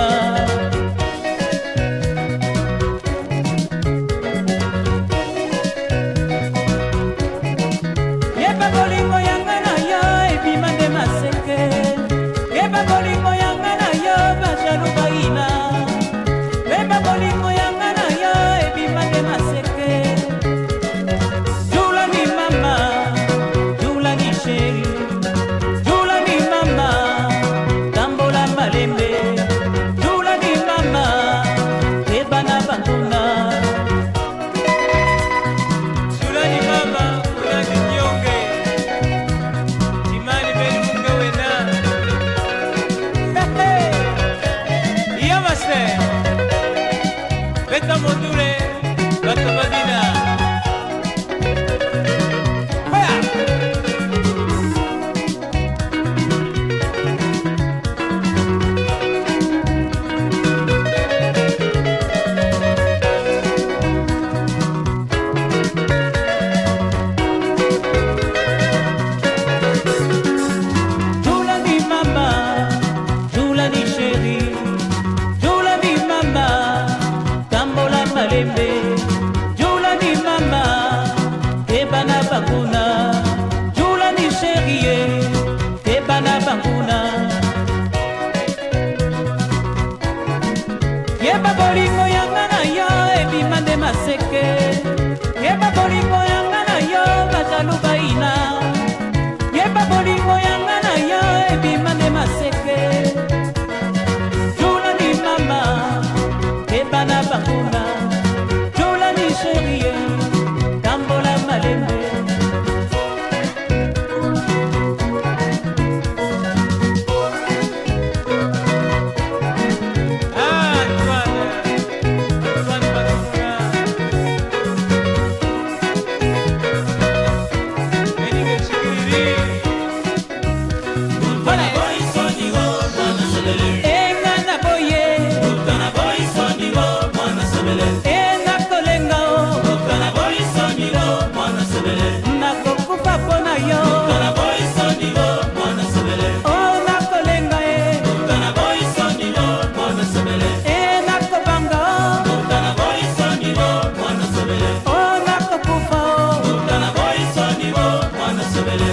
না beta module Why not so